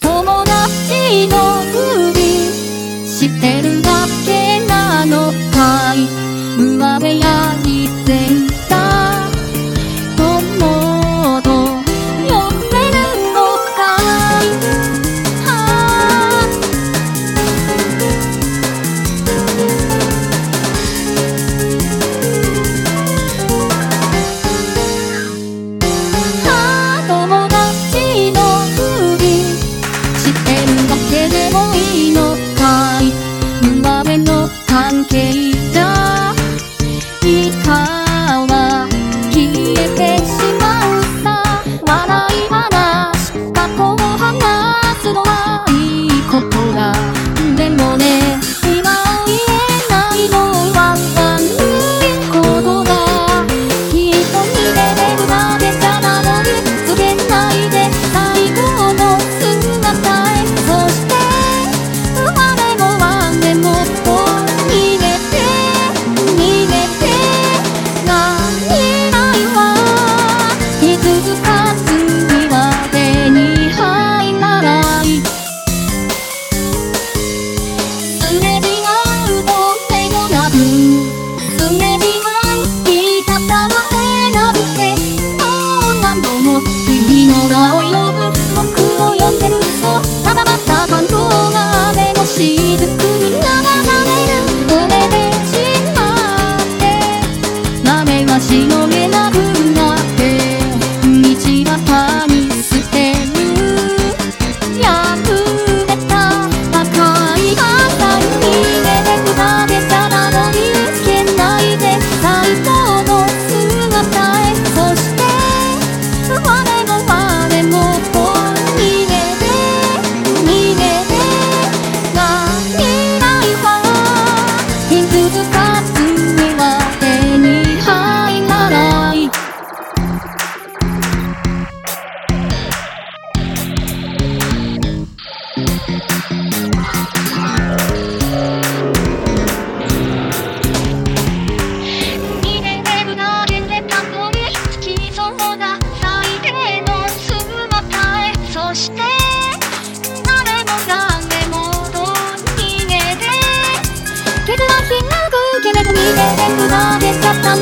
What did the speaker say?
友達のふ知してるくのでった。